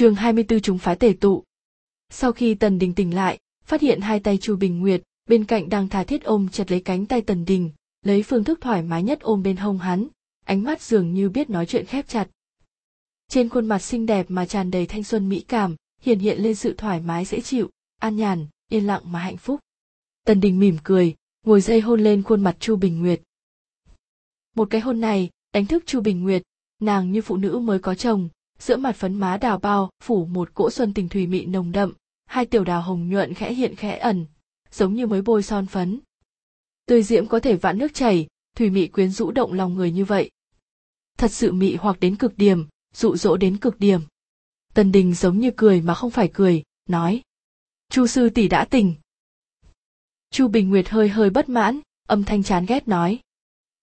chương 24 chúng phái tể tụ. Sau khi Tần Đình tỉnh lại, phát hiện hai tay Chu Bình Nguyệt, bên cạnh đang thà thiết ôm chặt lấy cánh tay Tần Đình, lấy phương thức thoải mái nhất ôm bên hông hắn, ánh mắt dường như biết nói chuyện khép chặt. Trên khuôn mặt xinh đẹp mà tràn đầy thanh xuân mỹ cảm, hiện hiện lên sự thoải mái dễ chịu, an nhàn, yên lặng mà hạnh phúc. Tần Đình mỉm cười, ngồi dây hôn lên khuôn mặt Chu Bình Nguyệt. Một cái hôn này, đánh thức Chu Bình Nguyệt, nàng như phụ nữ mới có chồng, giữa mặt phấn má đào bao, phủ một cỗ xuân tình thủy mị nồng đậm, hai tiểu đào hồng nhuận khẽ hiện khẽ ẩn, giống như mới bôi son phấn. Tươi diễm có thể vạn nước chảy thủy mị quyến rũ động lòng người như vậy. Thật sự mị hoặc đến cực điểm, dụ dỗ đến cực điểm. Tần đình giống như cười mà không phải cười, nói, chu sư tỷ đã tỉnh. Chu bình nguyệt hơi hơi bất mãn, âm thanh chán ghét nói,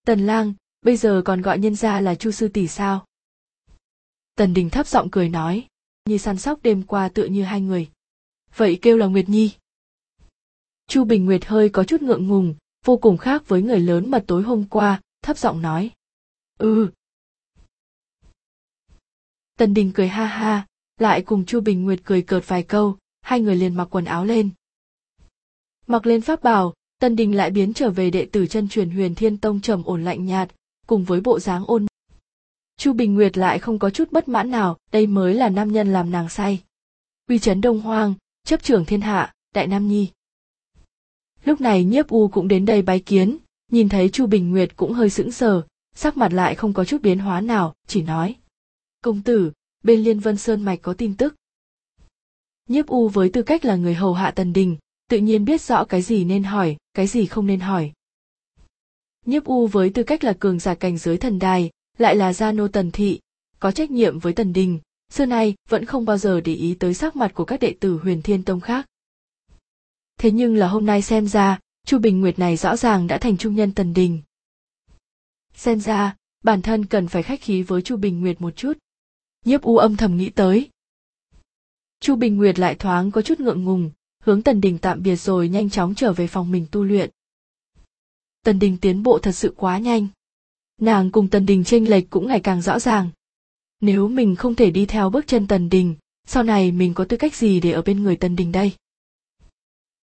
tần lang, bây giờ còn gọi nhân ra là chu sư tỷ sao? Tần Đình thấp giọng cười nói, như săn sóc đêm qua tựa như hai người. Vậy kêu là Nguyệt Nhi. Chu Bình Nguyệt hơi có chút ngượng ngùng, vô cùng khác với người lớn mà tối hôm qua, thấp giọng nói. Ừ. Tần Đình cười ha ha, lại cùng Chu Bình Nguyệt cười cợt vài câu, hai người liền mặc quần áo lên. Mặc lên pháp bảo. Tần Đình lại biến trở về đệ tử chân truyền huyền thiên tông trầm ổn lạnh nhạt, cùng với bộ dáng ôn Chu Bình Nguyệt lại không có chút bất mãn nào, đây mới là nam nhân làm nàng say. Uy chấn đông hoang, chấp trưởng thiên hạ, đại nam nhi. Lúc này nhiếp u cũng đến đây bái kiến, nhìn thấy Chu Bình Nguyệt cũng hơi sững sờ, sắc mặt lại không có chút biến hóa nào, chỉ nói. Công tử, bên Liên Vân Sơn Mạch có tin tức. Nhiếp u với tư cách là người hầu hạ tần đình, tự nhiên biết rõ cái gì nên hỏi, cái gì không nên hỏi. Nhiếp u với tư cách là cường giả cảnh giới thần đài, lại là gia nô tần thị, có trách nhiệm với tần đình, xưa nay vẫn không bao giờ để ý tới sắc mặt của các đệ tử huyền thiên tông khác. Thế nhưng là hôm nay xem ra, chu bình nguyệt này rõ ràng đã thành trung nhân tần đình. Xem ra, bản thân cần phải khách khí với chu bình nguyệt một chút. Nhiếp u âm thầm nghĩ tới. Chu bình nguyệt lại thoáng có chút ngượng ngùng, hướng tần đình tạm biệt rồi nhanh chóng trở về phòng mình tu luyện. Tần đình tiến bộ thật sự quá nhanh nàng cùng tần đình chênh lệch cũng ngày càng rõ ràng. Nếu mình không thể đi theo bước chân tần đình, sau này mình có tư cách gì để ở bên người tần đình đây?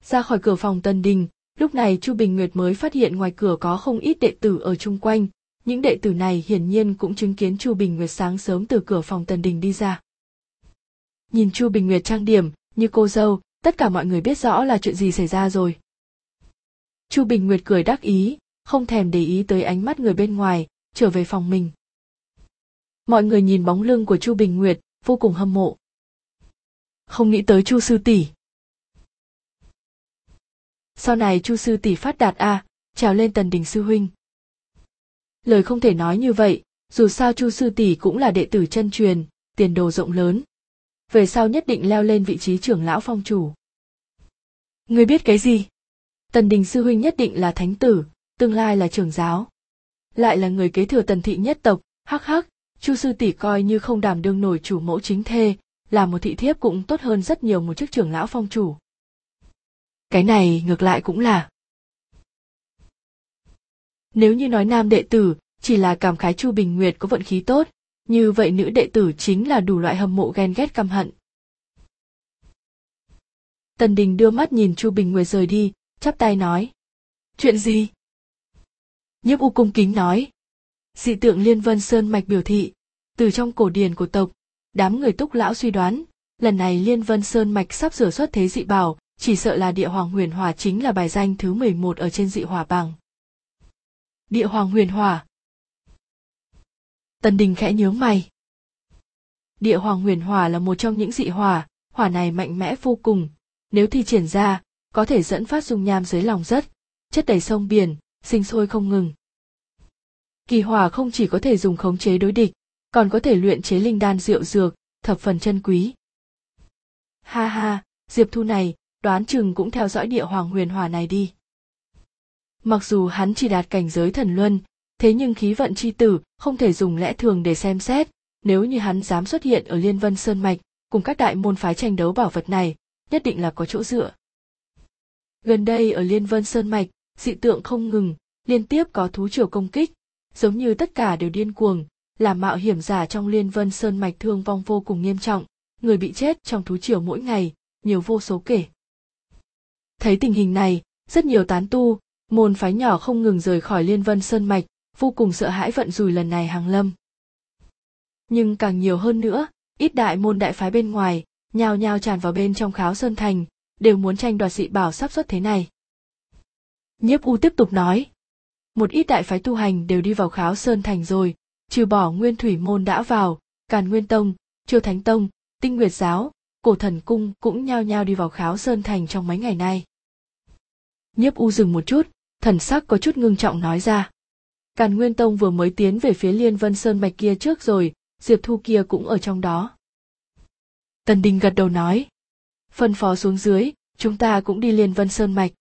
Ra khỏi cửa phòng tần đình, lúc này chu bình nguyệt mới phát hiện ngoài cửa có không ít đệ tử ở chung quanh. Những đệ tử này hiển nhiên cũng chứng kiến chu bình nguyệt sáng sớm từ cửa phòng tần đình đi ra. Nhìn chu bình nguyệt trang điểm, như cô dâu, tất cả mọi người biết rõ là chuyện gì xảy ra rồi. Chu bình nguyệt cười đắc ý không thèm để ý tới ánh mắt người bên ngoài trở về phòng mình. Mọi người nhìn bóng lưng của chu bình nguyệt vô cùng hâm mộ. Không nghĩ tới chu sư tỷ. Sau này chu sư tỷ phát đạt a à, trèo lên tần đình sư huynh. Lời không thể nói như vậy dù sao chu sư tỷ cũng là đệ tử chân truyền tiền đồ rộng lớn. Về sau nhất định leo lên vị trí trưởng lão phong chủ. Ngươi biết cái gì? Tần đình sư huynh nhất định là thánh tử tương lai là trưởng giáo. Lại là người kế thừa tần thị nhất tộc, hắc hắc, chu sư tỷ coi như không đảm đương nổi chủ mẫu chính thê, là một thị thiếp cũng tốt hơn rất nhiều một chức trưởng lão phong chủ. Cái này ngược lại cũng là. Nếu như nói nam đệ tử, chỉ là cảm khái chu bình nguyệt có vận khí tốt, như vậy nữ đệ tử chính là đủ loại hâm mộ ghen ghét căm hận. Tần đình đưa mắt nhìn chu bình nguyệt rời đi, chắp tay nói, chuyện gì? Nhiếp u cung kính nói. Dị tượng liên vân sơn mạch biểu thị, từ trong cổ điển của tộc, đám người túc lão suy đoán, lần này liên vân sơn mạch sắp sửa xuất thế dị bảo, chỉ sợ là địa hoàng huyền hỏa chính là bài danh thứ 11 ở trên dị hỏa bằng. Địa hoàng huyền hỏa tần đình khẽ nhớ mày. Địa hoàng huyền hỏa là một trong những dị hỏa hỏa này mạnh mẽ vô cùng, nếu thi triển ra, có thể dẫn phát dung nham dưới lòng đất chất đầy sông biển sinh sôi không ngừng. Kỳ hỏa không chỉ có thể dùng khống chế đối địch, còn có thể luyện chế linh đan rượu dược, thập phần chân quý. Ha ha, Diệp Thu này, đoán chừng cũng theo dõi địa hoàng huyền hỏa này đi. Mặc dù hắn chỉ đạt cảnh giới thần luân, thế nhưng khí vận chi tử không thể dùng lẽ thường để xem xét, nếu như hắn dám xuất hiện ở Liên Vân Sơn Mạch, cùng các đại môn phái tranh đấu bảo vật này, nhất định là có chỗ dựa. Gần đây ở Liên Vân Sơn Mạch, dị tượng không ngừng, liên tiếp có thú triều công kích, giống như tất cả đều điên cuồng, làm mạo hiểm giả trong liên vân sơn mạch thương vong vô cùng nghiêm trọng, người bị chết trong thú triều mỗi ngày nhiều vô số kể. Thấy tình hình này rất nhiều tán tu môn phái nhỏ không ngừng rời khỏi liên vân sơn mạch vô cùng sợ hãi vận rủi lần này hàng lâm. Nhưng càng nhiều hơn nữa ít đại môn đại phái bên ngoài nhao nhao tràn vào bên trong kháo sơn thành đều muốn tranh đoạt dị bảo sắp xuất thế này nhiếp u tiếp tục nói, một ít đại phái tu hành đều đi vào kháo sơn thành rồi, trừ bỏ nguyên thủy môn đã vào, càn nguyên tông triều thánh tông, tinh nguyệt giáo, cổ thần cung cũng nhao nhao đi vào kháo sơn thành trong mấy ngày nay. Nhiếp u dừng một chút, thần sắc có chút ngưng trọng nói ra, càn nguyên tông vừa mới tiến về phía liên vân sơn mạch kia trước rồi, diệp thu kia cũng ở trong đó. Tần đình gật đầu nói, phân phó xuống dưới, chúng ta cũng đi liên vân sơn mạch